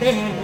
Yeah.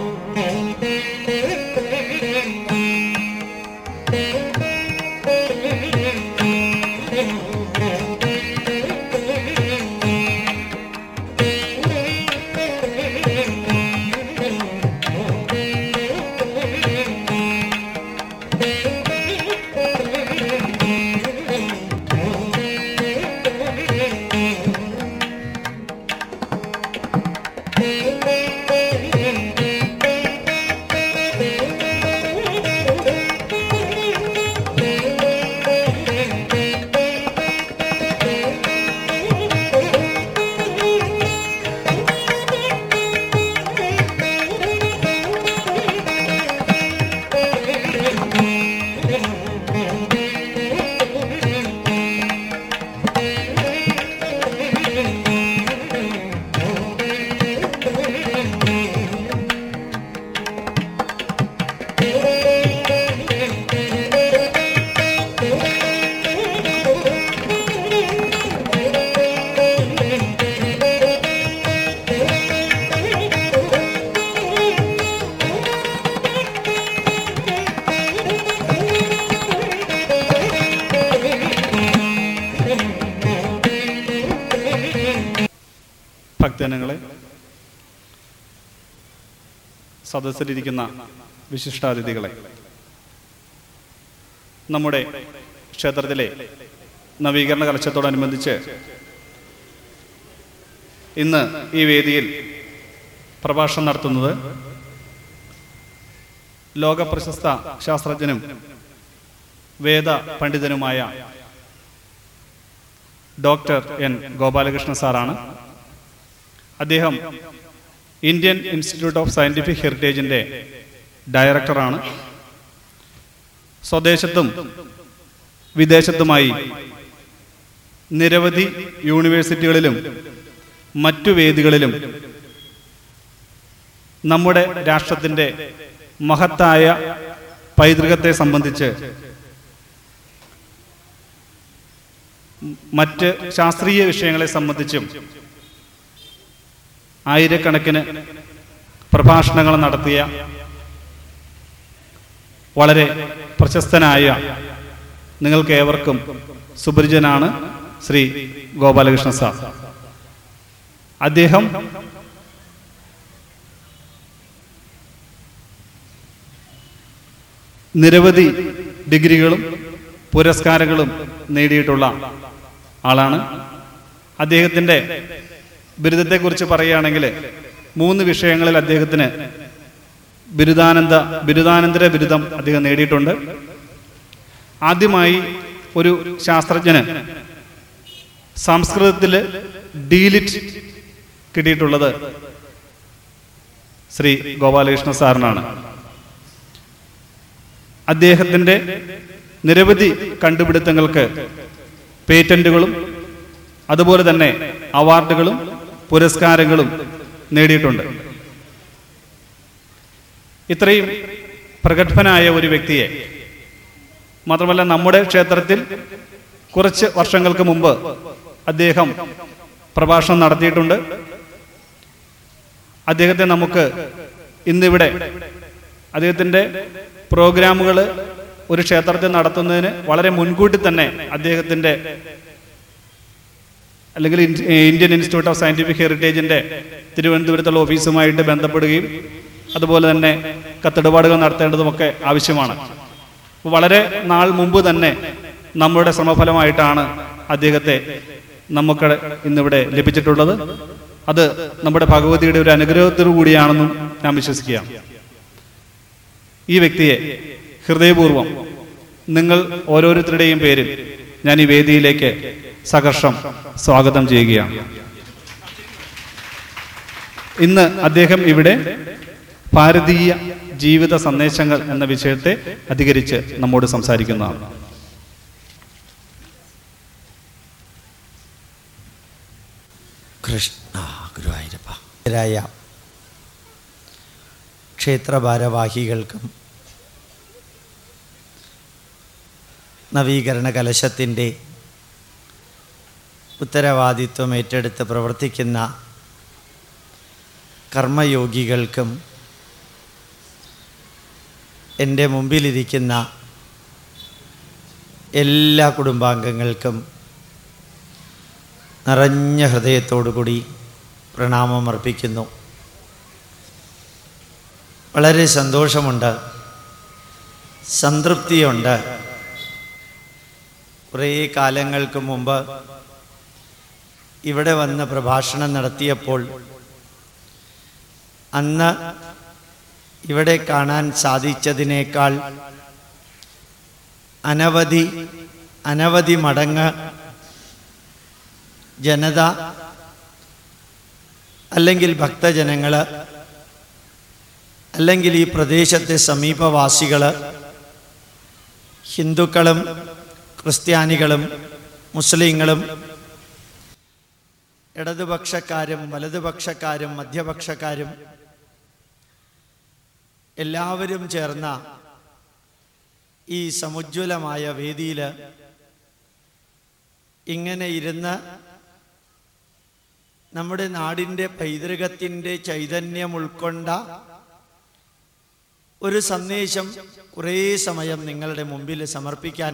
സദസ്സിലിരിക്കുന്ന വിശിഷ്ടാതിഥികളെ. നമ്മുടെ ക്ഷേത്രത്തിലെ നവീകരണ കലശത്തോടനുബന്ധിച്ച് ഇന്ന് ഈ വേദിയിൽ പ്രഭാഷണം നടത്തുന്നത് ലോകപ്രശസ്ത ശാസ്ത്രജ്ഞനും വേദ പണ്ഡിതനുമായ ഡോക്ടർ എൻ ഗോപാലകൃഷ്ണൻ സാറാണ്. അദ്ദേഹം ഇന്ത്യൻ ഇൻസ്റ്റിറ്റ്യൂട്ട് ഓഫ് സയന്റിഫിക് ഹെറിറ്റേജിന്റെ ഡയറക്ടറാണ്. സ്വദേശത്തും വിദേശത്തുമായി നിരവധി യൂണിവേഴ്സിറ്റികളിലും മറ്റു വേദികളിലും നമ്മുടെ രാഷ്ട്രത്തിന്റെ മഹത്തായ പൈതൃകത്തെ സംബന്ധിച്ച് മറ്റ് ശാസ്ത്രീയ വിഷയങ്ങളെ സംബന്ധിച്ചും ആയിരക്കണക്കിന് പ്രഭാഷണങ്ങൾ നടത്തിയ വളരെ പ്രശസ്തനായ നിങ്ങൾക്ക് ഏവർക്കും സുപരിചിതനാണ് ശ്രീ ഗോപാലകൃഷ്ണ സാർ. അദ്ദേഹം നിരവധി ഡിഗ്രികളും പുരസ്കാരങ്ങളും നേടിയിട്ടുള്ള ആളാണ്. അദ്ദേഹത്തിന്റെ ബിരുദത്തെക്കുറിച്ച് പറയുകയാണെങ്കിൽ മൂന്ന് വിഷയങ്ങളിൽ അദ്ദേഹത്തിന് ബിരുദാനന്ദ ബിരുദാനന്തര ബിരുദം അദ്ദേഹം നേടിയിട്ടുണ്ട്. ആദ്യമായി ഒരു ശാസ്ത്രജ്ഞന് സംസ്കൃതത്തിൽ ഡീലിറ്റ് കിട്ടിയിട്ടുള്ളത് ശ്രീ ഗോപാലകൃഷ്ണ സാറിനാണ്. അദ്ദേഹത്തിന്റെ നിരവധി കണ്ടുപിടുത്തങ്ങൾക്ക് പേറ്റന്റുകളും അതുപോലെ തന്നെ അവാർഡുകളും പുരസ്കാരങ്ങളും നേടിയിട്ടുണ്ട്. ഇത്രയും പ്രഗത്ഭനായ ഒരു വ്യക്തിയെ മാത്രമല്ല നമ്മുടെ ക്ഷേത്രത്തിൽ കുറച്ച് വർഷങ്ങൾക്ക് മുമ്പ് അദ്ദേഹം പ്രഭാഷണം നടത്തിയിട്ടുണ്ട്. അദ്ദേഹത്തെ നമുക്ക് ഇന്നിവിടെ അദ്ദേഹത്തിന്റെ പ്രോഗ്രാമുകൾ ഒരു ക്ഷേത്രത്തിൽ നടത്തുന്നതിന് വളരെ മുൻകൂട്ടി തന്നെ അദ്ദേഹത്തിന്റെ അല്ലെങ്കിൽ ഇന്ത്യൻ ഇൻസ്റ്റിറ്റ്യൂട്ട് ഓഫ് സയന്റിഫിക് ഹെറിറ്റേജിന്റെ തിരുവനന്തപുരത്തുള്ള ഓഫീസുമായിട്ട് ബന്ധപ്പെടുകയും അതുപോലെ തന്നെ കത്തിടപാടുകൾ നടത്തേണ്ടതുമൊക്കെ ആവശ്യമാണ്. വളരെ നാൾ മുമ്പ് തന്നെ നമ്മുടെ ശ്രമഫലമായിട്ടാണ് അദ്ദേഹത്തെ നമുക്ക് ഇന്നിവിടെ ലഭിച്ചിട്ടുള്ളത്. അത് നമ്മുടെ ഭഗവതിയുടെ ഒരു അനുഗ്രഹത്തോടു കൂടിയാണെന്നും ഞാൻ വിശ്വസിക്കുകയാണ് ഈ വ്യക്തിയെ ഹൃദയപൂർവം നിങ്ങൾ ഓരോരുത്തരുടെയും പേരിൽ ഞാൻ ഈ വേദിയിലേക്ക് സഹർഷം സ്വാഗതം ചെയ്യുകയാണ്. ഇന്ന് അദ്ദേഹം ഇവിടെ ഭാരതീയ ജീവിത സന്ദേശങ്ങൾ എന്ന വിഷയത്തെ അധികരിച്ച് നമ്മോട് സംസാരിക്കുന്നതാണ്. കൃഷ്ണ ഗുരുവായൂരപ്പ രായ ക്ഷേത്ര ഭാരവാഹികൾക്കും നവീകരണ കലശത്തിന്റെ ഉത്തരവാദിത്വം ഏറ്റെടുത്ത് പ്രവർത്തിക്കുന്ന കർമ്മയോഗികൾക്കും എന്റെ മുമ്പിലിരിക്കുന്ന എല്ലാ കുടുംബാംഗങ്ങൾക്കും നിറഞ്ഞ ഹൃദയത്തോടു കൂടി പ്രണാമം അർപ്പിക്കുന്നു. വളരെ സന്തോഷമുണ്ട്. സംതൃപ്തിയുണ്ട്. കുറേ കാലങ്ങൾക്ക് മുമ്പ് ഇവിടെ വന്ന് പ്രഭാഷണം നടത്തിയപ്പോൾ അന്ന് ഇവിടെ കാണാൻ സാധിച്ചതിനേക്കാൾ അനവധി അനവധി മടങ്ങ് ജനത അല്ലെങ്കിൽ ഭക്തജനങ്ങൾ അല്ലെങ്കിൽ ഈ പ്രദേശത്തെ സമീപവാസികൾ ഹിന്ദുക്കളും ക്രിസ്ത്യാനികളും മുസ്ലിങ്ങളും ഇടതുപക്ഷക്കാരും വലതുപക്ഷക്കാരും മധ്യപക്ഷക്കാരും എല്ലാവരും ചേർന്ന ഈ സമുജ്വലമായ വേദിയിൽ ഇങ്ങനെ ഇരുന്ന് നമ്മുടെ നാടിന്റെ പൈതൃകത്തിന്റെ ചൈതന്യം ഉൾക്കൊണ്ട ഒരു സന്ദേശം കുറേ സമയം നിങ്ങളുടെ മുമ്പിൽ സമർപ്പിക്കാൻ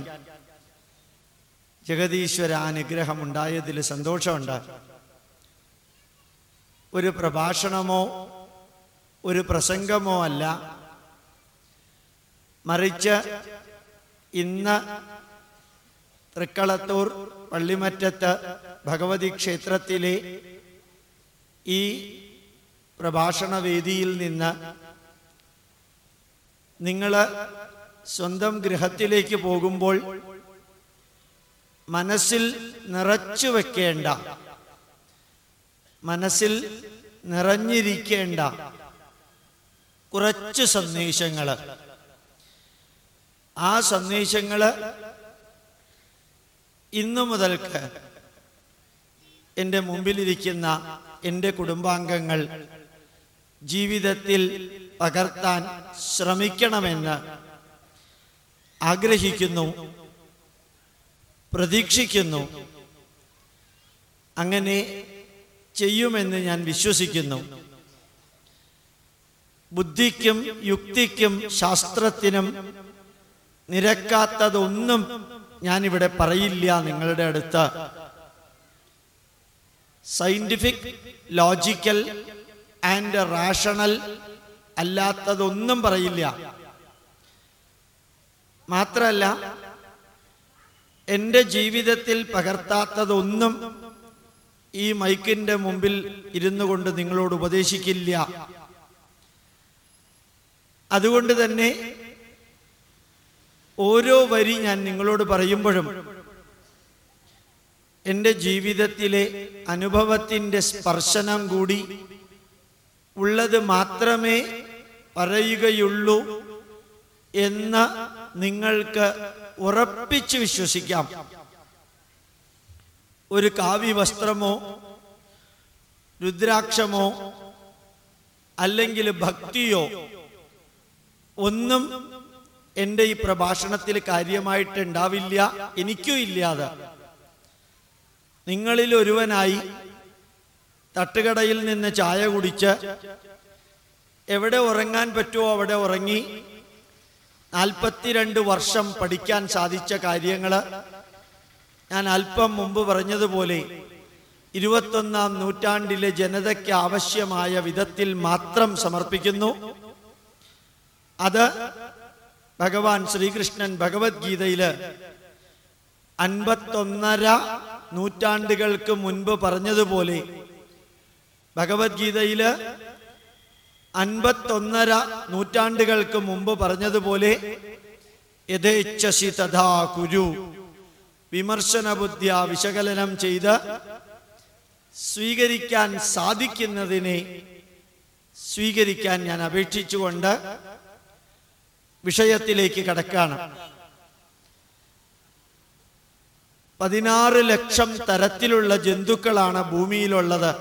ജഗതീശ്വര അനുഗ്രഹം ഉണ്ടായതിൽ സന്തോഷമുണ്ട്. ഒരു പ്രഭാഷണമോ ഒരു പ്രസംഗമോ അല്ല. മറിച്ച് ഇന്ന് തൃക്കളത്തൂർ പള്ളിമറ്റത്ത് ഭഗവതി ക്ഷേത്രത്തിലെ ഈ പ്രഭാഷണ വേദിയിൽ നിന്ന് നിങ്ങൾ സ്വന്തം ഗൃഹത്തിലേക്ക് പോകുമ്പോൾ മനസ്സിൽ നിറച്ചു വെക്കേണ്ട മനസ്സിൽ നിറഞ്ഞിരിക്കേണ്ട കുറച്ച് സന്ദേശങ്ങൾ ആ സന്ദേശങ്ങൾ ഇന്നു മുതൽക്ക് എന്റെ മുമ്പിലിരിക്കുന്ന എന്റെ കുടുംബാംഗങ്ങൾ ജീവിതത്തിൽ പകർത്താൻ ശ്രമിക്കണമെന്ന് ആഗ്രഹിക്കുന്നു പ്രതീക്ഷിക്കുന്നു. അങ്ങനെ ചെയ്യുമെന്ന് ഞാൻ വിശ്വസിക്കുന്നു. ബുദ്ധിക്കും യുക്തിക്കും ശാസ്ത്രത്തിനും നിരക്കാത്തതൊന്നും ഞാനിവിടെ പറയില്ല നിങ്ങളുടെ അടുത്ത്. സയന്റിഫിക് ലോജിക്കൽ ആൻഡ് റാഷണൽ അല്ലാത്തതൊന്നും പറയില്ല. മാത്രമല്ല എന്റെ ജീവിതത്തിൽ പകർത്താത്തതൊന്നും ഈ മൈക്കിന്റെ മുമ്പിൽ ഇരുന്നു കൊണ്ട് നിങ്ങളോട് ഉപദേശിക്കില്ല. അതുകൊണ്ട് തന്നെ ഓരോ വരി ഞാൻ നിങ്ങളോട് പറയുമ്പോഴും എന്റെ ജീവിതത്തിലെ അനുഭവത്തിന്റെ സ്പർശനം കൂടി ഉള്ളത് മാത്രമേ പറയുകയുള്ളൂ എന്ന് നിങ്ങൾക്ക് ഉറപ്പിച്ച് വിശ്വസിക്കാം. ഒരു കാവി വസ്ത്രമോ രുദ്രാക്ഷമോ അല്ലെങ്കിൽ ഭക്തിയോ ഒന്നും എന്റെ ഈ പ്രഭാഷണത്തിൽ കാര്യമായിട്ട് ഉണ്ടാവില്ല എനിക്കും ഇല്ലാതെ. നിങ്ങളിൽ ഒരുവനായി തട്ടുകടയിൽ നിന്ന് ചായ കുടിച്ച് എവിടെ ഉറങ്ങാൻ പറ്റുമോ അവിടെ ഉറങ്ങി നാൽപ്പത്തിരണ്ട് വർഷം പഠിക്കാൻ സാധിച്ച കാര്യങ്ങൾ ഞാൻ അല്പം മുമ്പ് പറഞ്ഞതുപോലെ ഇരുപത്തൊന്നാം നൂറ്റാണ്ടിലെ ജനതയ്ക്ക് ആവശ്യമായ വിധത്തിൽ മാത്രം സമർപ്പിക്കുന്നു. അത് ഭഗവാൻ ശ്രീകൃഷ്ണൻ ഭഗവത്ഗീതയിൽ അൻപത്തൊന്നര നൂറ്റാണ്ടുകൾക്ക് മുൻപ് പറഞ്ഞതുപോലെ ഭഗവത്ഗീതയിൽ അൻപത്തൊന്നര നൂറ്റാണ്ടുകൾക്ക് മുമ്പ് പറഞ്ഞതുപോലെ യഥേച്ഛസി തഥാ കുരു. വിമർശന ബുദ്ധ്യ വിശകലനം ചെയ്ത് സ്വീകരിക്കാൻ സാധിക്കുന്നതിനെ സ്വീകരിക്കാൻ ഞാൻ അപേക്ഷിച്ചുകൊണ്ട് വിഷയത്തിലേക്ക് കടക്കാണ്. പതിനാറ് ലക്ഷം തരത്തിലുള്ള ജന്തുക്കളാണ് ഭൂമിയിലുള്ളത്.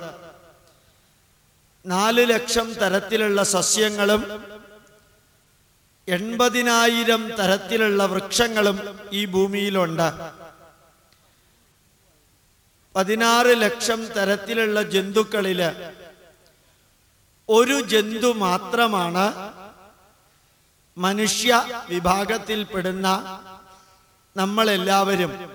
നാല് ലക്ഷം തരത്തിലുള്ള സസ്യങ്ങളും എൺപതിനായിരം തരത്തിലുള്ള വൃക്ഷങ്ങളും ഈ ഭൂമിയിലുണ്ട്. പതിനാറ് ലക്ഷം തരത്തിലുള്ള ജന്തുക്കളിൽ ഒരു ജന്തു മാത്രമാണ് മനുഷ്യ വിഭാഗത്തിൽപ്പെടുന്ന നമ്മളെല്ലാവരും.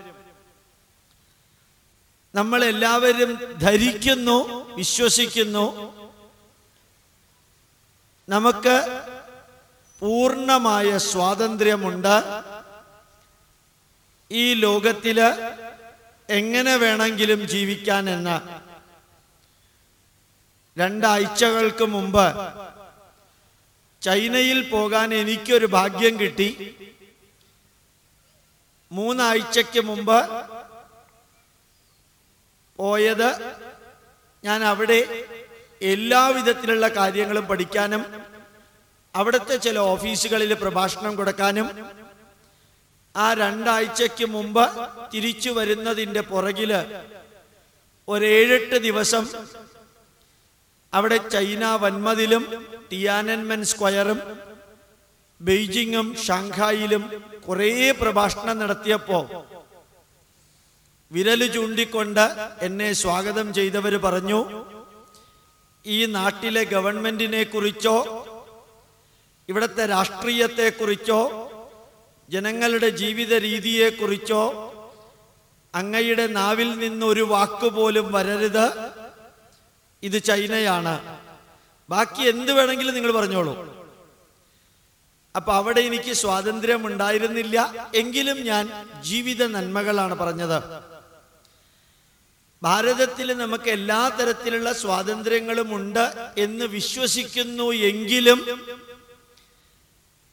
നമ്മളെല്ലാവരും ധരിക്കുന്നു വിശ്വസിക്കുന്നു. നമുക്ക് പൂർണമായ സ്വാതന്ത്ര്യമുണ്ട്. ഈ ലോകത്തിൽ എങ്ങനെ വേണമെങ്കിലും ജീവിക്കാൻ എന്ന് രണ്ടാഴ്ചകൾക്ക് മുമ്പ് ചൈനയിൽ പോകാൻ എനിക്കൊരു ഭാഗ്യം കിട്ടി. മൂന്നാഴ്ചയ്ക്ക് മുമ്പ് പോയത് ഞാൻ അവിടെ എല്ലാവിധത്തിലുള്ള കാര്യങ്ങളും പഠിക്കാനും അവിടുത്തെ ചില ഓഫീസുകളിൽ പ്രഭാഷണം കൊടുക്കാനും ആ രണ്ടാഴ്ചയ്ക്ക് മുമ്പ് തിരിച്ചു വരുന്നതിന്റെ പുറകിൽ ഒരേഴെട്ട് ദിവസം അവിടെ ചൈന വന്മതിലും ടിയാനൻമെൻ സ്ക്വയറും ബെയ്ജിങ്ങും ഷാങ്ഹായിലും കുറേ പ്രഭാഷണം നടത്തിയപ്പോൾ വിരൽ ചൂണ്ടിക്കൊണ്ട് എന്നെ സ്വാഗതം ചെയ്തവർ പറഞ്ഞു ഈ നാട്ടിലെ ഗവൺമെന്റിനെ കുറിച്ചോ ഇവിടുത്തെ രാഷ്ട്രീയത്തെക്കുറിച്ചോ ജനങ്ങളുടെ ജീവിത രീതിയെക്കുറിച്ചോ അങ്ങയുടെ നാവിൽ നിന്നൊരു വാക്കുപോലും വരരുത്. ഇത് ചൈനയാണ്. ബാക്കി എന്ത് വേണമെങ്കിലും നിങ്ങൾ പറഞ്ഞോളൂ. അപ്പൊ അവിടെ എനിക്ക് സ്വാതന്ത്ര്യം ഉണ്ടായിരുന്നില്ല. എങ്കിലും ഞാൻ ജീവിത നന്മകളാണ് പറഞ്ഞത്. ഭാരതത്തിൽ നമുക്ക് എല്ലാ തരത്തിലുള്ള സ്വാതന്ത്ര്യങ്ങളും ഉണ്ട് എന്ന് വിശ്വസിക്കുന്നു എങ്കിലും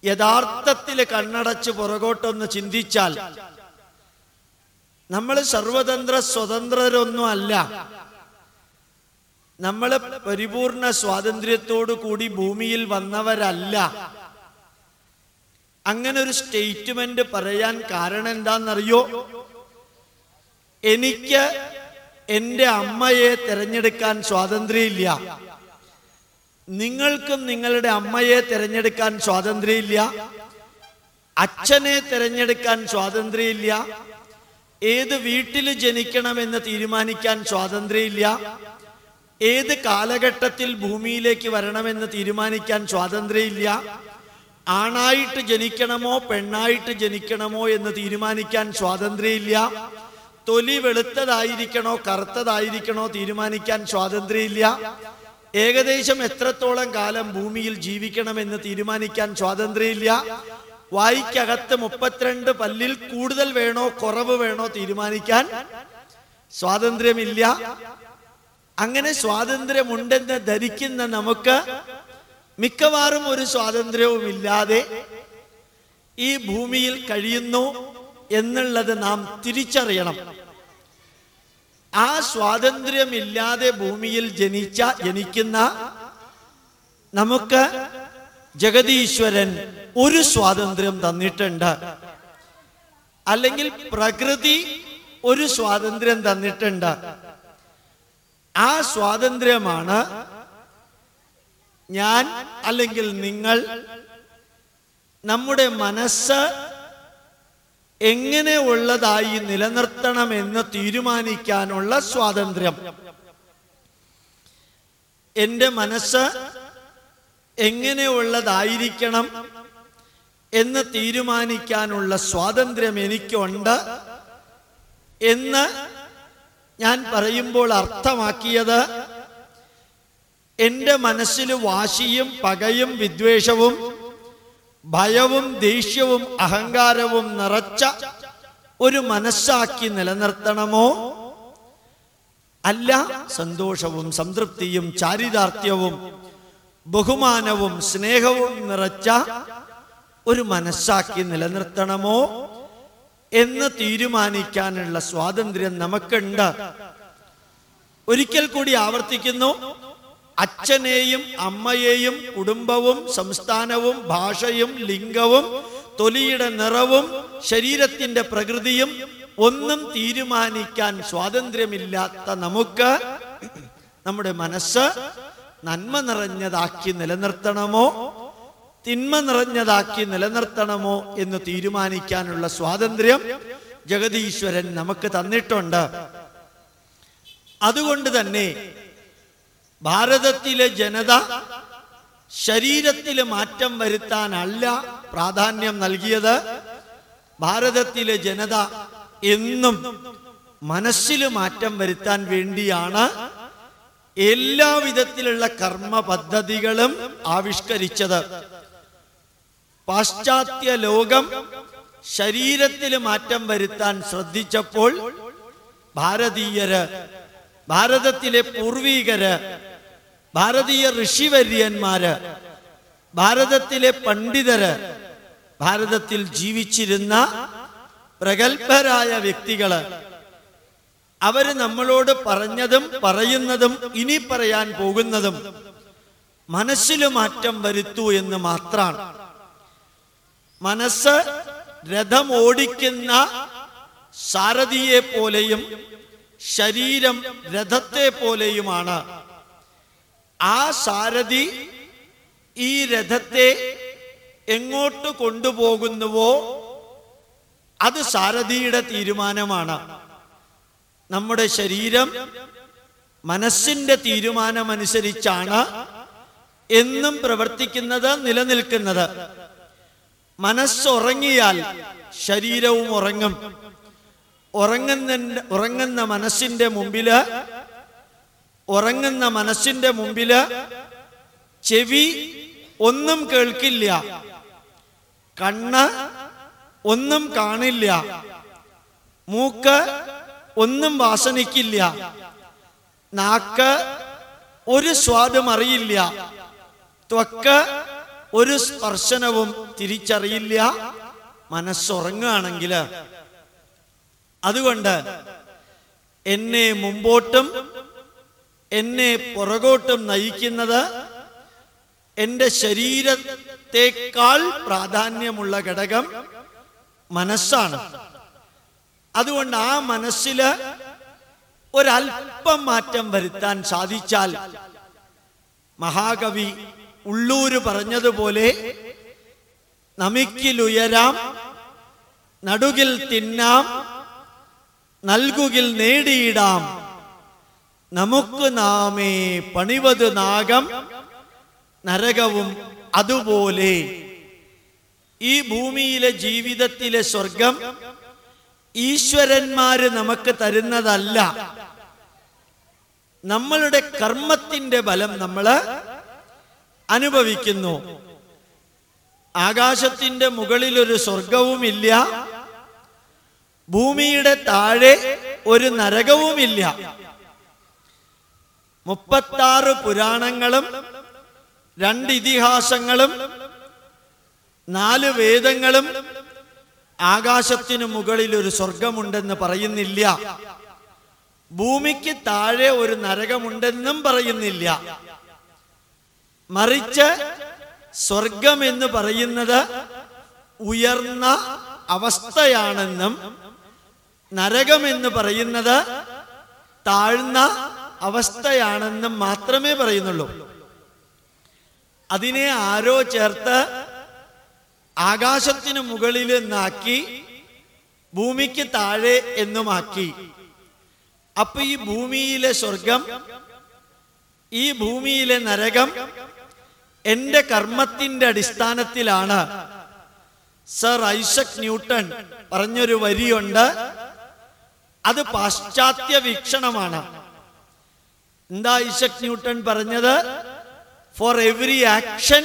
യഥാർത്ഥത്തിൽ കണ്ണടച്ച് പുറകോട്ടൊന്ന് ചിന്തിച്ചാൽ നമ്മൾ സർവതന്ത്ര സ്വതന്ത്രരൊന്നും അല്ല. നമ്മൾ പരിപൂർണ സ്വാതന്ത്ര്യത്തോടു കൂടി ഭൂമിയിൽ വന്നവരല്ല. അങ്ങനെ ഒരു സ്റ്റേറ്റ്മെന്റ് പറയാൻ കാരണം എന്താണെന്നറിയോ? എനിക്ക് എന്റെ അമ്മയെ തിരഞ്ഞെടുക്കാൻ സ്വാതന്ത്ര്യമില്ല. നിങ്ങൾക്കും നിങ്ങളുടെ അമ്മയെ തിരഞ്ഞെടുക്കാൻ സ്വാതന്ത്ര്യമില്ല. അച്ഛനെ തിരഞ്ഞെടുക്കാൻ സ്വാതന്ത്ര്യമില്ല. ഏത് വീട്ടിൽ ജനിക്കണമെന്ന് തീരുമാനിക്കാൻ സ്വാതന്ത്ര്യമില്ല. ഏത് കാലഘട്ടത്തിൽ ഭൂമിയിലേക്ക് വരണമെന്ന് തീരുമാനിക്കാൻ സ്വാതന്ത്ര്യമില്ല. ആണായിട്ട് ജനിക്കണമോ പെണ്ണായിട്ട് ജനിക്കണമോ എന്ന് തീരുമാനിക്കാൻ സ്വാതന്ത്ര്യമില്ല. തൊലി വെളുത്തതായിരിക്കണോ കറുത്തതായിരിക്കണോ തീരുമാനിക്കാൻ സ്വാതന്ത്ര്യമില്ല. ഏകദേശം എത്രത്തോളം കാലം ഭൂമിയിൽ ജീവിക്കണമെന്ന് തീരുമാനിക്കാൻ സ്വാതന്ത്ര്യമില്ല. വായിക്കകത്ത് മുപ്പത്തിരണ്ട് പല്ലിൽ കൂടുതൽ വേണോ കുറവ് വേണോ തീരുമാനിക്കാൻ സ്വാതന്ത്ര്യമില്ല. അങ്ങനെ സ്വാതന്ത്ര്യമുണ്ടെന്ന് ധരിക്കുന്ന നമുക്ക് മിക്കവാറും ഒരു സ്വാതന്ത്ര്യവും ഇല്ലാതെ ഈ ഭൂമിയിൽ കഴിയുന്നു എന്നുള്ളത് നാം തിരിച്ചറിയണം. ആ സ്വാതന്ത്ര്യമില്ലാതെ ഭൂമിയിൽ ജനിച്ച ജനിക്കുന്ന നമുക്ക് ജഗതീശ്വരൻ ഒരു സ്വാതന്ത്ര്യം തന്നിട്ടുണ്ട്. അല്ലെങ്കിൽ പ്രകൃതി ഒരു സ്വാതന്ത്ര്യം തന്നിട്ടുണ്ട്. ആ സ്വാതന്ത്ര്യമാണ് ഞാൻ അല്ലെങ്കിൽ നിങ്ങൾ നമ്മുടെ മനസ്സ് എങ്ങനെ ഉള്ളതായി നിലനിർത്തണമെന്ന് തീരുമാനിക്കാനുള്ള സ്വാതന്ത്ര്യം. എന്റെ മനസ്സ് എങ്ങനെയുള്ളതായിരിക്കണം എന്ന് തീരുമാനിക്കാനുള്ള സ്വാതന്ത്ര്യം എനിക്കുണ്ട് എന്ന് ഞാൻ പറയുമ്പോൾ അർത്ഥമാക്കിയത് എന്റെ മനസ്സിൽ വാശിയും പകയും വിദ്വേഷവും ഭയവും ദേഷ്യവും അഹങ്കാരവും നിറച്ച ഒരു മനസ്സാക്കി നിലനിർത്തണമോ? അല്ല സന്തോഷവും സംതൃപ്തിയും ചാരിതാർത്ഥ്യവും ബഹുമാനവും സ്നേഹവും നിറച്ച ഒരു മനസ്സാക്കി നിലനിർത്തണമോ എന്ന് തീരുമാനിക്കാനുള്ള സ്വാതന്ത്ര്യം നമുക്കുണ്ട്. ഒരിക്കൽ കൂടി ആവർത്തിക്കുന്നു. അച്ഛനെയും അമ്മയെയും കുടുംബവും സംസ്ഥാനവും ഭാഷയും ലിംഗവും തൊലിയുടെ നിറവും ശരീരത്തിന്റെ പ്രകൃതിയും ഒന്നും തീരുമാനിക്കാൻ സ്വാതന്ത്ര്യമില്ലാത്ത നമുക്ക് നമ്മുടെ മനസ്സ് നന്മ നിറഞ്ഞതാക്കി നിലനിർത്തണമോ? തിന്മ നിറഞ്ഞതാക്കി നിലനിർത്തണമോ എന്ന് തീരുമാനിക്കാനുള്ള സ്വാതന്ത്ര്യം ജഗതീശ്വരൻ നമുക്ക് തന്നിട്ടുണ്ട്. അതുകൊണ്ട് തന്നെ ഭാരതത്തിലെ ജനത ശരീരത്തിൽ മാറ്റം വരുത്താനല്ല പ്രാധാന്യം നൽകിയത്. ഭാരതത്തിലെ ജനത എന്നും മനസ്സിൽ മാറ്റം വരുത്താൻ വേണ്ടിയാണ് എല്ലാവിധത്തിലുള്ള കർമ്മ പദ്ധതികളും ആവിഷ്കരിച്ചത്. പാശ്ചാത്യ ലോകം ശരീരത്തിൽ മാറ്റം വരുത്താൻ ശ്രദ്ധിച്ചപ്പോൾ ഭാരതീയര് ഭാരതത്തിലെ പൂർവീകര് ഭാരതീയ ഋഷിവര്യന്മാര് ഭാരതത്തിലെ പണ്ഡിതര് ഭാരതത്തിൽ ജീവിച്ചിരുന്ന പ്രഗത്ഭരായ വ്യക്തികൾ അവർ നമ്മളോട് പറഞ്ഞതും പറയുന്നതും ഇനി പറയാൻ പോകുന്നതും മനസ്സിൽ മാറ്റം വരുത്തൂ എന്ന് മാത്രമാണ് മനസ്സ് രഥം ഓടിക്കുന്ന സാരഥിയെ പോലെയും ശരീരം രഥത്തെ പോലെയുമാണ്. ആ സാരഥി ഈ രഥത്തെ എങ്ങോട്ട് കൊണ്ടുപോകുന്നുവോ അത് സാരഥിയുടെ തീരുമാനമാണ്. നമ്മുടെ ശരീരം മനസ്സിന്റെ തീരുമാനമനുസരിച്ചാണ് എന്നും പ്രവർത്തിക്കുന്നത് നിലനിൽക്കുന്നത്. മനസ്സുറങ്ങിയാൽ ശരീരവും ഉറങ്ങും. ഉറങ്ങുന്ന ഉറങ്ങുന്ന മനസ്സിന്റെ മുമ്പിൽ ഉറങ്ങുന്ന മനസ്സിന്റെ മുമ്പിൽ ചെവി ഒന്നും കേൾക്കില്ല. കണ്ണ് ഒന്നും കാണില്ല. മൂക്ക് ഒന്നും വാസനിക്കില്ല. നാക്ക് ഒരു സ്വാദും അറിയില്ല. ത്വക്ക് ഒരു സ്പർശനവും തിരിച്ചറിയില്ല. മനസ്സുറങ്ങുകയാണെങ്കിൽ അതുകൊണ്ട് എന്നെ മുമ്പോട്ടും എന്നെ പുറകോട്ടും നയിക്കുന്നത് എന്റെ ശരീരത്തെക്കാൾ പ്രാധാന്യമുള്ള ഘടകം മനസ്സാണ്. അതുകൊണ്ട് ആ മനസ്സിൽ ഒരല്പം മാറ്റം വരുത്താൻ സാധിച്ചാൽ മഹാകവി ഉള്ളൂര് പറഞ്ഞതുപോലെ നമിക്കിലുയരാം നടുകിൽ തിന്നാം നൽകുകിൽ നേടിയിടാം നമുക്ക് നാമേ പണിവത് നാഗം നരകവും അതുപോലെ ഈ ഭൂമിയിലെ ജീവിതത്തിലെ സ്വർഗം ഈശ്വരന്മാര് നമുക്ക് തരുന്നതല്ല. നമ്മളുടെ കർമ്മത്തിന്റെ ബലം നമ്മൾ അനുഭവിക്കുന്നു. ആകാശത്തിന്റെ മുകളിൽ ഒരു സ്വർഗവുമില്ല. ഭൂമിയുടെ താഴെ ഒരു നരകവുമില്ല. മുപ്പത്താറ് പുരാണങ്ങളും രണ്ട് ഇതിഹാസങ്ങളും നാല് വേദങ്ങളും ആകാശത്തിനു മുകളിൽ ഒരു സ്വർഗമുണ്ടെന്ന് പറയുന്നില്ല. ഭൂമിക്ക് താഴെ ഒരു നരകമുണ്ടെന്നും പറയുന്നില്ല. മറിച്ച് സ്വർഗം എന്ന് പറയുന്നത് ഉയർന്ന അവസ്ഥയാണെന്നും നരകം എന്ന് പറയുന്നത് താഴ്ന്ന അവസ്ഥയാണെന്നും മാത്രമേ പറയുന്നുള്ളൂ. അതിനെ ആരോ ചേർത്ത് ആകാശത്തിന് മുകളിൽ നിന്നാക്കി ഭൂമിക്ക് താഴെ എന്നുമാക്കി. അപ്പൊ ഈ ഭൂമിയിലെ സ്വർഗം ഈ ഭൂമിയിലെ നരകം എന്റെ കർമ്മത്തിന്റെ അടിസ്ഥാനത്തിലാണ്. സർ ഐസക് ന്യൂട്ടൺ പറഞ്ഞൊരു വരിയുണ്ട്. അത് പാശ്ചാത്യ വീക്ഷണമാണ്. എന്താ ഐസക് ന്യൂട്ടൺ പറഞ്ഞത്? For every action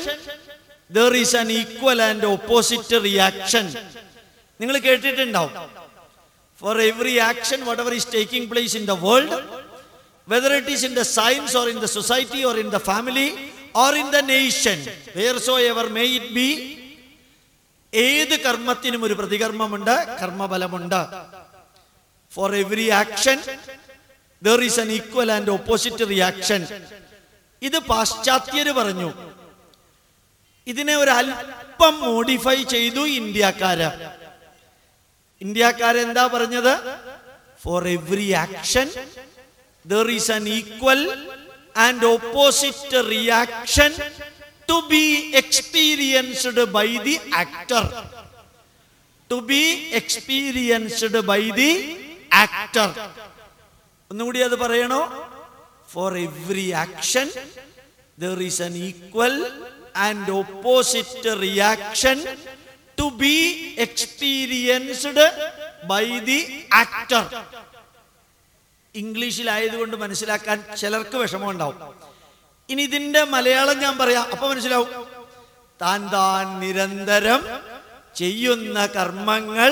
there is an equal and opposite reaction നിങ്ങൾ കേട്ടിട്ടുണ്ടാവും. For every action whatever is taking place in the world whether it is in the science or in the society or in the family or in the nation wheresoever may it be ഏത് കർമ്മത്തിനും ഒരു പ്രതികർമ്മമുണ്ട് കർമ്മബലമുണ്ട് for every action there is an equal and opposite reaction ഇത് പാശ്ചാത്യര് പറഞ്ഞു. ഇതിനെ ഒരു അല്പം modify ചെയ്തു ഇന്ത്യക്കാര്. ഇന്ത്യക്കാര് എന്താ പറഞ്ഞത്? For every action there is an equal and opposite reaction to be experienced by the actor to be experienced by the actor ഒന്നുകൂടി അത് പറയണോ? For every action there is an equal and opposite reaction to be experienced by the actor ഇംഗ്ലീഷിലായതുകൊണ്ട് മനസ്സിലാക്കാൻ ചിലർക്ക് വിഷമമുണ്ടാവും. ഇനി ഇതിന്റെ മലയാളം ഞാൻ പറയാം. അപ്പൊ മനസ്സിലാവും. താൻ താൻ നിരന്തരം ചെയ്യുന്ന കർമ്മങ്ങൾ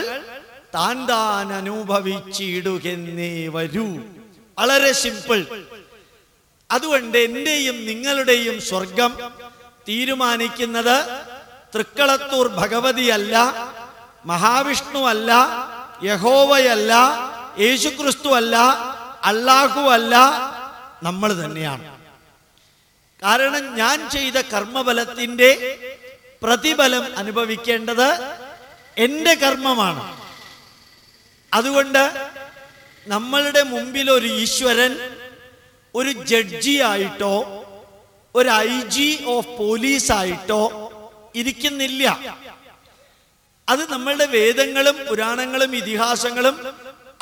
താൻ താൻ അനുഭവിച്ചിടുകെന്നേ വരൂ. വളരെ സിമ്പിൾ അതുകൊണ്ട് എന്റെയും നിങ്ങളുടെയും സ്വർഗം തീരുമാനിക്കുന്നത് തൃക്കളത്തൂർ ഭഗവതിയല്ല മഹാവിഷ്ണു അല്ല യഹോവയല്ല യേശുക്രിസ്തു അല്ല അള്ളാഹു അല്ല നമ്മൾ തന്നെയാണ്. കാരണം ഞാൻ ചെയ്ത കർമ്മബലത്തിന്റെ പ്രതിഫലം അനുഭവിക്കേണ്ടത് എന്റെ കർമ്മമാണ്. അതുകൊണ്ട് നമ്മളുടെ മുമ്പിൽ ഒരു ഈശ്വരൻ ഒരു ജഡ്ജി ആയിട്ടോ ഒരു ഐ ജി ഓഫ് പോലീസായിട്ടോ ഇരിക്കുന്നില്ല. അത് നമ്മളുടെ വേദങ്ങളും പുരാണങ്ങളും ഇതിഹാസങ്ങളും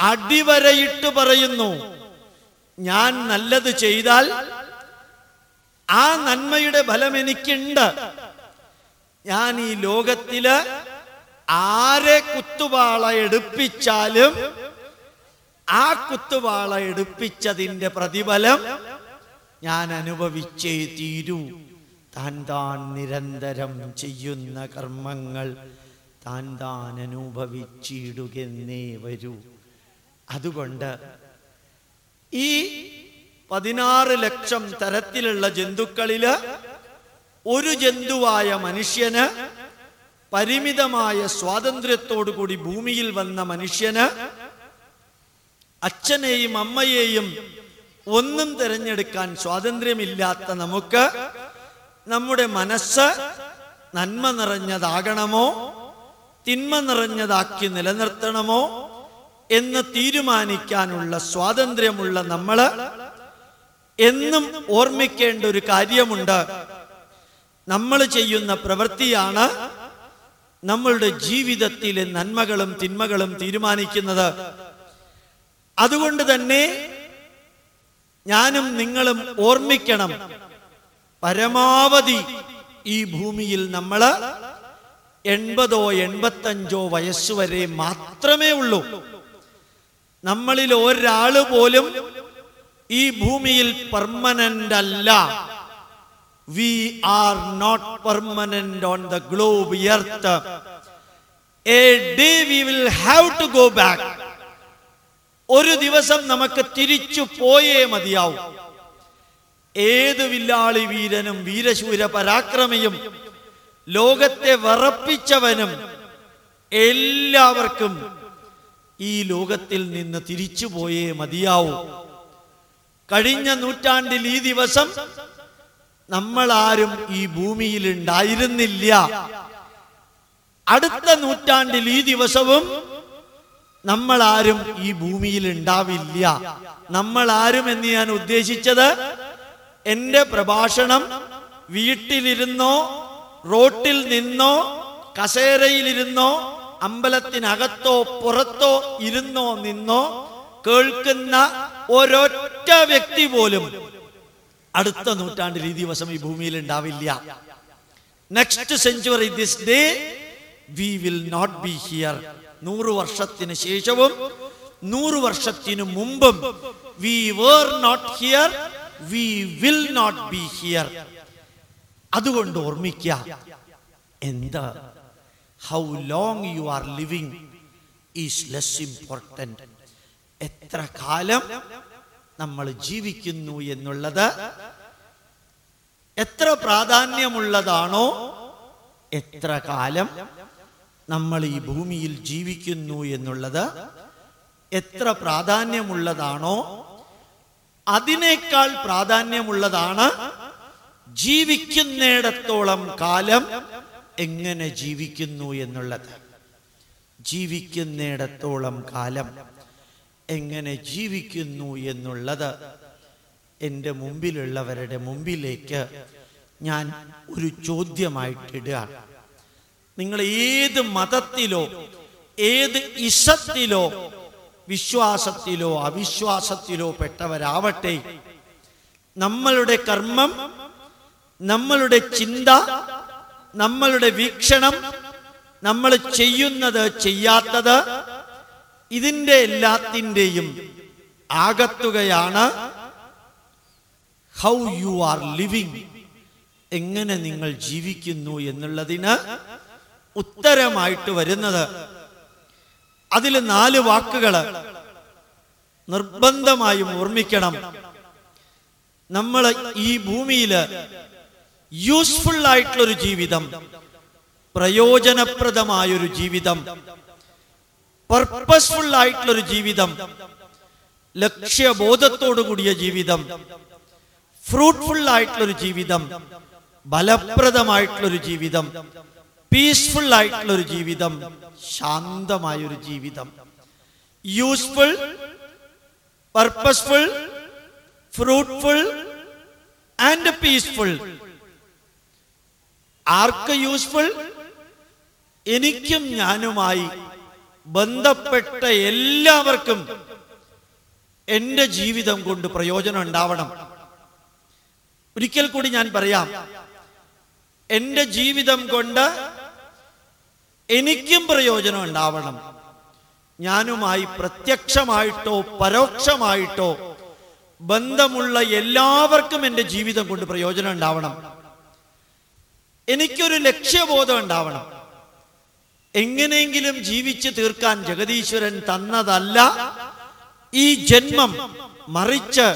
അടിവരയിട്ട് പറയുന്നു. ഞാൻ നല്ലത് ചെയ്താൽ ആ നന്മയുടെ ഫലം എനിക്കുണ്ട്. ഞാൻ ഈ ലോകത്തിൽ ആരെ കുത്തുവാള എടുപ്പിച്ചാലും ആ കുത്തുവാള എടുപ്പിച്ചതിന്റെ പ്രതിഫലം ഞാൻ അനുഭവിച്ചേ തീരൂ. താൻ താൻ നിരന്തരം ചെയ്യുന്ന കർമ്മങ്ങൾ താൻ താൻ അനുഭവിച്ചിടുകെന്നേ വരൂ. അതുകൊണ്ട് ഈ പതിനാറ് ലക്ഷം തരത്തിലുള്ള ജന്തുക്കളിൽ ഒരു ജന്തുവായ മനുഷ്യന് പരിമിതമായ സ്വാതന്ത്ര്യത്തോടു കൂടി ഭൂമിയിൽ വന്ന മനുഷ്യന് അച്ഛനെയും അമ്മയെയും ഒന്നും തിരഞ്ഞെടുക്കാൻ സ്വാതന്ത്ര്യമില്ലാത്ത നമുക്ക് നമ്മുടെ മനസ്സ് നന്മ നിറഞ്ഞതാകണമോ? തിന്മ നിറഞ്ഞതാക്കി നിലനിർത്തണമോ? എന്ന് തീരുമാനിക്കാനുള്ള സ്വാതന്ത്ര്യമുള്ള നമ്മൾ എന്നും ഓർമ്മിക്കേണ്ട ഒരു കാര്യമുണ്ട്. നമ്മൾ ചെയ്യുന്ന പ്രവൃത്തിയാണ് നമ്മളുടെ ജീവിതത്തിലെ നന്മകളും തിന്മകളും തീരുമാനിക്കുന്നത്. അതുകൊണ്ട് തന്നെ ഞാനും നിങ്ങളും ഓർമ്മിക്കണം. പരമാവധി ഈ ഭൂമിയിൽ നമ്മൾ എൺപതോ എൺപത്തഞ്ചോ വയസ്സുവരെ മാത്രമേ ഉള്ളൂ. നമ്മളിൽ ഒരാൾ പോലും ഈ ഭൂമിയിൽ പെർമനന്റ് അല്ല. We are not permanent on the globe earth a day we will have to go back ഒരു ദിവസം നമുക്ക് തിരിച്ചു പോയേ മതിയാവും. ഏത് വില്ലാളി വീരനും വീരശൂര പരാക്രമിയും ലോകത്തെ വിറപ്പിച്ചവനും എല്ലാവർക്കും ഈ ലോകത്തിൽ നിന്ന് തിരിച്ചു പോയേ മതിയാവും. കഴിഞ്ഞ നൂറ്റാണ്ടിൽ ഈ ദിവസം നമ്മൾ ആരും ഈ ഭൂമിയിൽ ഉണ്ടായിരുന്നില്ല. അടുത്ത നൂറ്റാണ്ടിൽ ഈ ദിവസവും നമ്മൾ ആരും ഈ ഭൂമിയിൽ ഉണ്ടാവില്ല. നമ്മളാരും എന്ന് ഞാൻ ഉദ്ദേശിച്ചത് എന്റെ പ്രഭാഷണം വീട്ടിലിരുന്നോ റോട്ടിൽ നിന്നോ കസേരയിലിരുന്നോ അമ്പലത്തിനകത്തോ പുറത്തോ ഇരുന്നോ നിന്നോ കേൾക്കുന്ന ഒരൊറ്റ വ്യക്തി പോലും അടുത്ത നൂറ്റാണ്ടിൽ ഈ ദിവസം ഈ ഭൂമിയിൽ ഉണ്ടാവില്ല. Next century this day we will not be here നൂറ് വർഷത്തിന് ശേഷവും നൂറ് വർഷത്തിനു മുമ്പും we were not here we will not be here അതുകൊണ്ട് ഓർമ്മിക്കുക എന്താ? How long you are living is less important എത്ര കാലം നമ്മൾ ജീവിക്കുന്നു എന്നുള്ളത് എത്ര പ്രാധാന്യമുള്ളതാണോ എത്ര കാലം നമ്മൾ ഈ ഭൂമിയിൽ ജീവിക്കുന്നു എന്നുള്ളത് എത്ര പ്രാധാന്യമുള്ളതാണോ അതിനേക്കാൾ പ്രാധാന്യമുള്ളതാണ് ജീവിക്കുന്നിടത്തോളം കാലം എങ്ങനെ ജീവിക്കുന്നു എന്നുള്ളത്. ജീവിക്കുന്നിടത്തോളം കാലം എങ്ങനെ ജീവിക്കുന്നു എന്നുള്ളത് എന്റെ മുമ്പിലുള്ളവരുടെ മുമ്പിലേക്ക് ഞാൻ ഒരു ചോദ്യമായിട്ടിടുകയാണ് നിങ്ങൾ ഏത് മതത്തിലോ ഏത് ഇഷത്തിലോ വിശ്വാസത്തിലോ അവിശ്വാസത്തിലോ പെട്ടവരാവട്ടെ. നമ്മളുടെ കർമ്മം നമ്മളുടെ ചിന്ത നമ്മളുടെ വീക്ഷണം നമ്മൾ ചെയ്യുന്നത് ചെയ്യാത്തത് ഇതിന്റെ എല്ലാത്തിന്റെയും ആകത്തുകയാണ് ഹൗ യു ആർ ലിവിങ് എങ്ങനെ നിങ്ങൾ ജീവിക്കുന്നു എന്നുള്ളതിന് ഉത്തരമായിട്ട് വരുന്നത്. അതിൽ നാല് വാക്കുകൾ നിർബന്ധമായും ഓർമ്മിക്കണം. നമ്മൾ ഈ ഭൂമിയിൽ യൂസ്ഫുൾ ആയിട്ടുള്ളൊരു ജീവിതം പ്രയോജനപ്രദമായൊരു ജീവിതം പർപ്പസ്ഫുൾ ആയിട്ടുള്ളൊരു ജീവിതം ലക്ഷ്യബോധത്തോടു കൂടിയ ജീവിതം ഫ്രൂട്ട്ഫുൾ ആയിട്ടുള്ളൊരു ജീവിതം ഫലപ്രദമായിട്ടുള്ളൊരു ജീവിതം പീസ്ഫുൾ ആയിട്ടുള്ള ഒരു ജീവിതം ശാന്തമായ ഒരു ജീവിതം. Useful purposeful fruitful and peaceful arc useful എനിക്കും ഞാനുമായി ബന്ധപ്പെട്ട എല്ലാവർക്കും എന്റെ ജീവിതം കൊണ്ട് പ്രയോജനം ഉണ്ടാവണം. ഒരിക്കൽ കൂടി ഞാൻ പറയാം. എന്റെ ജീവിതം കൊണ്ട് എനിക്കും പ്രയോജനം ഉണ്ടാവണം. ഞാനുമായി പ്രത്യക്ഷമായിട്ടോ പരോക്ഷമായിട്ടോ ബന്ധമുള്ള എല്ലാവർക്കും എന്റെ ജീവിതം കൊണ്ട് പ്രയോജനം ഉണ്ടാവണം. എനിക്കൊരു ലക്ഷ്യബോധം ഉണ്ടാവണം. എങ്ങനെയെങ്കിലും ജീവിച്ചു തീർക്കാൻ ജഗദീശ്വരൻ തന്നതല്ല ഈ ജന്മം മറിച്ച്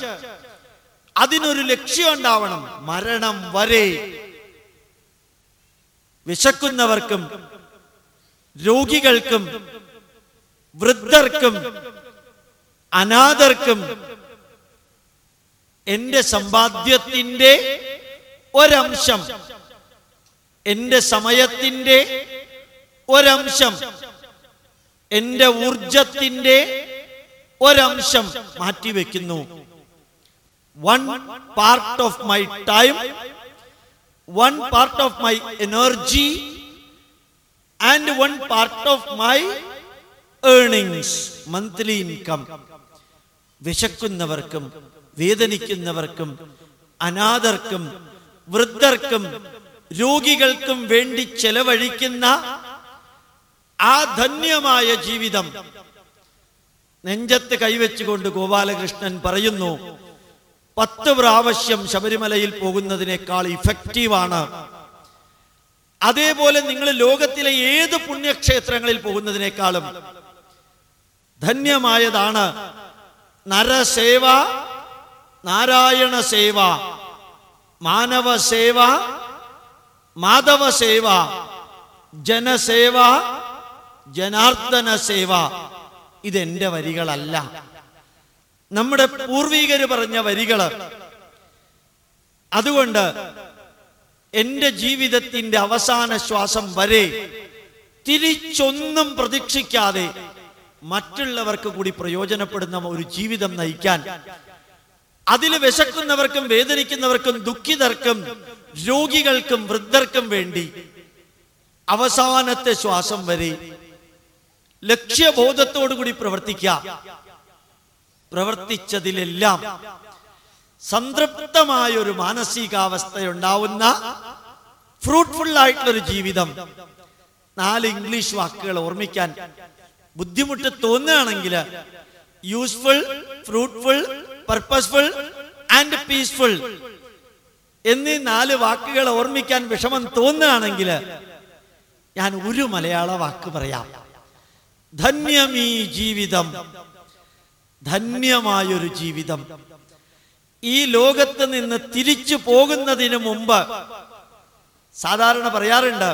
അതിനൊരു ലക്ഷ്യം ഉണ്ടാവണം. മരണം വരെ വിശക്കുന്നവർക്കും രോഗികൾക്കും വൃദ്ധർക്കും അനാഥർക്കും എന്റെ സമ്പാദ്യത്തിന്റെ ഒരംശം എന്റെ സമയത്തിന്റെ ഒരംശം എന്റെ ഊർജത്തിന്റെ ഒരംശം മാറ്റിവെക്കുന്നു. One part of my time one part of my energy and one part of my earnings monthly income വിശക്കുന്നവർക്കും വേദനിക്കുന്നവർക്കും അനാഥർക്കും വൃദ്ധർക്കും രോഗികൾക്കും വേണ്ടി ചെലവഴിക്കുന്ന ആ ധന്യമായ ജീവിതം നെഞ്ചത്ത് കൈവച്ചുകൊണ്ട് ഗോപാലകൃഷ്ണൻ പറയുന്നു പത്ത് പ്രാവശ്യം ശബരിമലയിൽ പോകുന്നതിനേക്കാൾ ഇഫക്റ്റീവാണ് അതേപോലെ നിങ്ങൾ ലോകത്തിലെ ഏത് പുണ്യക്ഷേത്രങ്ങളിൽ പോകുന്നതിനേക്കാളും ധന്യമായതാണ് നരസേവ നാരായണ സേവ മാനവ സേവ മാധവ സേവ ജനസേവ ജനാർദ്ദന സേവ. ഇതെന്റെ വരികളല്ല. നമ്മുടെ പൂർവികർ പറഞ്ഞ വരികൾ. അതുകൊണ്ട് എന്റെ ജീവിതത്തിന്റെ അവസാന ശ്വാസം വരെ തിരിച്ചൊന്നും പ്രതീക്ഷിക്കാതെ മറ്റുള്ളവർക്ക് കൂടി പ്രയോജനപ്പെടുന്ന ഒരു ജീവിതം നയിക്കാൻ അതിൽ വിശക്കുന്നവർക്കും വേദനിക്കുന്നവർക്കും ദുഃഖിതർക്കും രോഗികൾക്കും വൃദ്ധർക്കും വേണ്ടി അവസാനത്തെ ശ്വാസം വരെ ലക്ഷ്യബോധത്തോടു കൂടി പ്രവർത്തിക്കാം പ്രവർത്തിച്ചതിലെല്ലാം സംതൃപ്തമായ ഒരു മാനസികാവസ്ഥയുണ്ടാവുന്ന ഫ്രൂട്ട്ഫുൾ ആയിട്ടുള്ളൊരു ജീവിതം. നാല് ഇംഗ്ലീഷ് വാക്കുകൾ ഓർമ്മിക്കാൻ ബുദ്ധിമുട്ട് തോന്നുകയാണെങ്കിൽ useful fruitful purposeful and peaceful എന്നീ നാല് വാക്കുകൾ ഓർമ്മിക്കാൻ വിഷമം തോന്നുകയാണെങ്കിൽ ഞാൻ ഒരു മലയാള വാക്ക് പറയാം. ധന്യമീ ജീവിതം. ധന്യമായൊരു ജീവിതം. ഈ ലോകത്ത് നിന്ന് തിരിച്ചു പോകുന്നതിന് മുമ്പ് സാധാരണ പറയാറുണ്ട്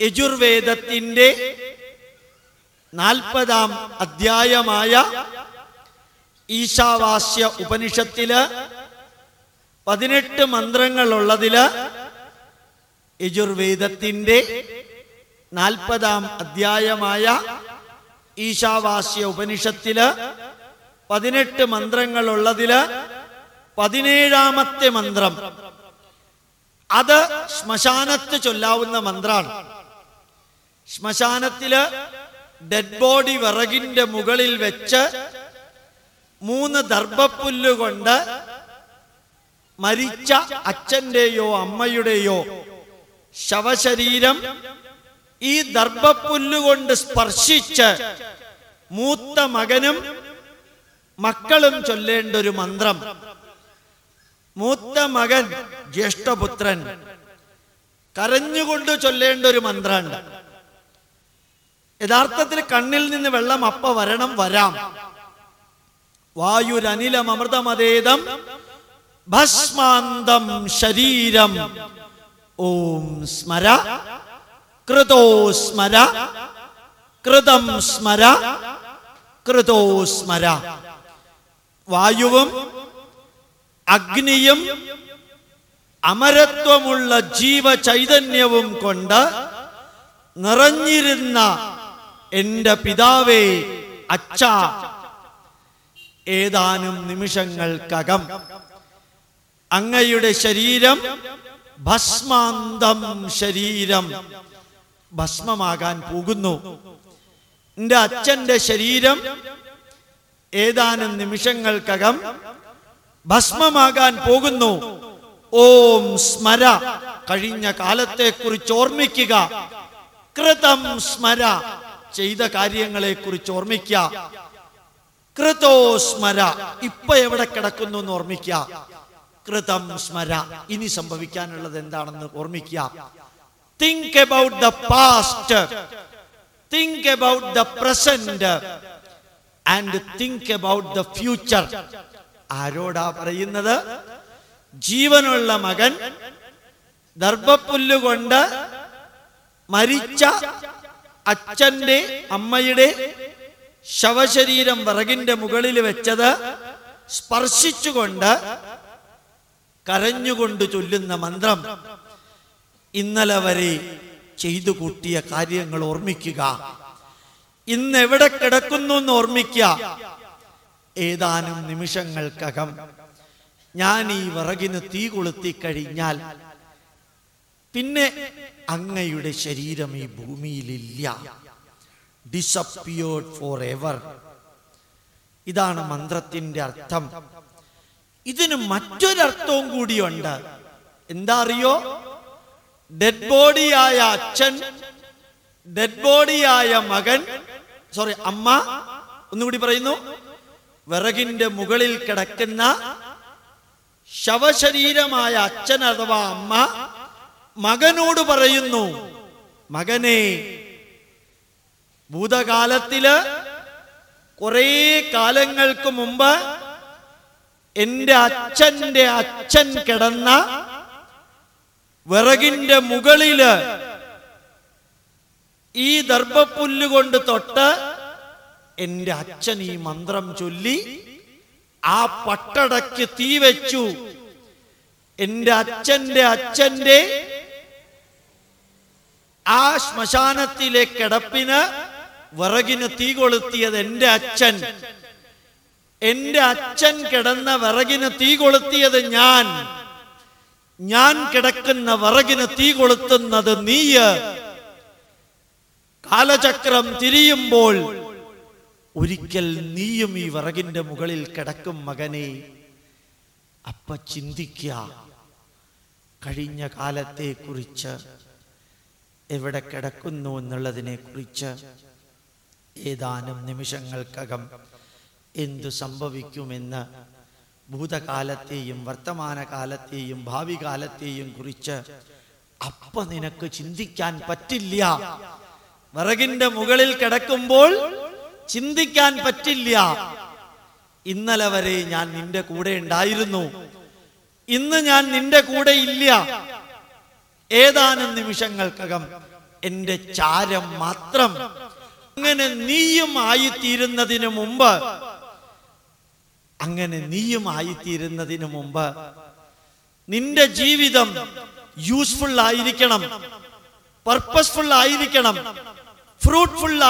യജുർവേദത്തിന്റെ നാൽപ്പതാം അധ്യായമായ ഈശാവാസ്യ ഉപനിഷത്തിൽ പതിനെട്ട് മന്ത്രങ്ങളുള്ളതിൽ യജുർവേദത്തിന്റെ നാൽപ്പതാം അധ്യായമായ ഈശാവാസ്യ ഉപനിഷത്തിൽ പതിനെട്ട് മന്ത്രങ്ങളുള്ളതിൽ പതിനേഴാമത്തെ മന്ത്രം. അത് ശ്മശാനത്ത് ചൊല്ലാവുന്ന മന്ത്രാണ്. ശ്മശാനത്തിൽ ഡെഡ് ബോഡി വിറകിന്റെ മുകളിൽ വെച്ച് മൂന്ന് ദർഭപ്പുല്ലുകൊണ്ട് മരിച്ച അച്ഛന്റെയോ അമ്മയുടെയോ ശവശരീരം ഈ ദർഭപ്പുല്ലുകൊണ്ട് സ്പർശിച്ച് മൂത്ത മകനും മക്കളും ചൊല്ലേണ്ട ഒരു മന്ത്രം. മൂത്ത മകൻ ജ്യേഷ്ഠപുത്രൻ. കരഞ്ഞുകൊണ്ട് ചൊല്ലേണ്ട ഒരു മന്ത്രമുണ്ട് യഥാർത്ഥത്തിൽ കണ്ണിൽ നിന്ന് വെള്ളം അപ്പ വരണം വരാം. വായുരനിലം അമൃതമതേതം ഭസ്മാന്തം ശരീരം. ഓം സ്മര കൃതോ സ്മര കൃതം സ്മര കൃതോ സ്മര. വായുവും അഗ്നിയും അമരത്വമുള്ള ജീവചൈതന്യവും കൊണ്ട് നിറഞ്ഞിരുന്ന എന്റെ പിതാവേ അച്ഛ ഏതാനും നിമിഷങ്ങൾക്കകം അങ്ങയുടെ ശരീരം ഭസ്മാന്തം ശരീരം ഭസ്മമാകാൻ പോകുന്നു. എന്റെ അച്ഛന്റെ ശരീരം ഏതാനും നിമിഷങ്ങൾക്കകം ഭസ്മമാകാൻ പോകുന്നു. ഓം സ്മര. കഴിഞ്ഞ കാലത്തെ കുറിച്ച് ഓർമ്മിക്കുക. കൃതം സ്മര. ചെയ്ത കാര്യങ്ങളെ കുറിച്ച് ഓർമ്മിക്കുക. കൃതോ സ്മര. ഇപ്പൊ എവിടെ കിടക്കുന്നു എന്ന് ഓർമ്മിക്കുക. കൃതം സ്മര. ഇനി സംഭവിക്കാനുള്ളത് എന്താണെന്ന് ഓർമ്മിക്കുക. Think about the past think about the present and think about the future ആരോടാ പറയുന്നത്? ജീവനുള്ള മകൻ ദർഭപ്പുല്ലുകൊണ്ട് മരിച്ച അച്ഛന്റെ അമ്മയുടെ ശവശരീരം വിറകിന്റെ മുകളിൽ വെച്ചത് സ്പർശിച്ചുകൊണ്ട് കരഞ്ഞുകൊണ്ട് ചൊല്ലുന്ന മന്ത്രം ഇന്നലെ വരെ ചെയ്തു കൂട്ടിയ കാര്യങ്ങൾ ഓർമ്മിക്കുക. ഇന്ന് എവിടെ കിടക്കുന്നു എന്ന് ഓർമ്മിക്കുക. ഏതാനും നിമിഷങ്ങൾക്കകം ഞാൻ ഈ വിറകിന് തീ കൊളുത്തി കഴിഞ്ഞാൽ പിന്നെ അങ്ങയുടെ ശരീരം ഈ ഭൂമിയിലില്ല. ഡിസപ്പിയേർഡ് ഫോർ എവർ ഇതാണ് മന്ത്രത്തിന്റെ അർത്ഥം. ഇതിന് മറ്റൊരർത്ഥവും കൂടിയുണ്ട്. എന്താ അറിയോ ഡെഡ് ബോഡിയായ അച്ഛൻ ഡെഡ് ബോഡിയായ മകൻ സോറി അമ്മ ഒന്നുകൂടി പറയുന്നു. വിറകിന്റെ മുകളിൽ കിടക്കുന്ന ശവശരീരമായ അച്ഛൻ അഥവാ അമ്മ മകനോട് പറയുന്നു മകനെ ഭൂതകാലത്തിൽ കുറേ കാലങ്ങൾക്ക് മുമ്പ് എന്റെ അച്ഛന്റെ അച്ഛൻ കിടന്ന വിറകിന്റെ മുകളിൽ ഈ ദർഭപ്പുല്ലുകൊണ്ട് തൊട്ട് എന്റെ അച്ഛൻ ഈ മന്ത്രം ചൊല്ലി ആ പട്ടടയ്ക്ക് തീ വെച്ചു. എന്റെ അച്ഛന്റെ അച്ഛന്റെ ആ ശ്മശാനത്തിലെ കിടപ്പിന് വിറകിന് തീ കൊളുത്തിയത് എന്റെ അച്ഛൻ. എന്റെ അച്ഛൻ കിടന്ന വിറകിന് തീ കൊളുത്തിയത് ഞാൻ. ഞാൻ കിടക്കുന്ന വിറകിന് തീ കൊളുത്തുന്നത് നീയ്. കാലചക്രം തിരിയുമ്പോൾ ഒരിക്കൽ നീയും ഈ വിറകിന്റെ മുകളിൽ കിടക്കും മകനെ. അപ്പ ചിന്തിക്കുക കഴിഞ്ഞ കാലത്തെക്കുറിച്ച് എവിടെ കിടക്കുന്നു എന്നുള്ളതിനെ കുറിച്ച്. ഏതാനും നിമിഷങ്ങൾക്കകം എന്തു സംഭവിക്കുമെന്ന് ഭൂതകാലത്തെയും വർത്തമാനകാലത്തെയും ഭാവി കാലത്തെയും കുറിച്ച് അപ്പ നിനക്ക് ചിന്തിക്കാൻ പറ്റില്ല. വിറകിന്റെ മുകളിൽ കിടക്കുമ്പോൾ ചിന്തിക്കാൻ പറ്റില്ല. ഇന്നലെ വരെ ഞാൻ നിന്റെ കൂടെ ഉണ്ടായിരുന്നു. ഇന്ന് ഞാൻ നിന്റെ കൂടെ ഇല്ല. ഏതാനും നിമിഷങ്ങൾക്കകം എന്റെ ചാരം മാത്രം. അങ്ങനെ നീയും ആയിത്തീരുന്നതിന് മുമ്പ് അങ്ങനെ നീയും ആയിത്തീരുന്നതിന് മുമ്പ് നിന്റെ ജീവിതം യൂസ്ഫുൾ ആയിരിക്കണം. പർപ്പസ്ഫുൾ ആയിരിക്കണം. ഫ്രൂട്ട്ഫുൾ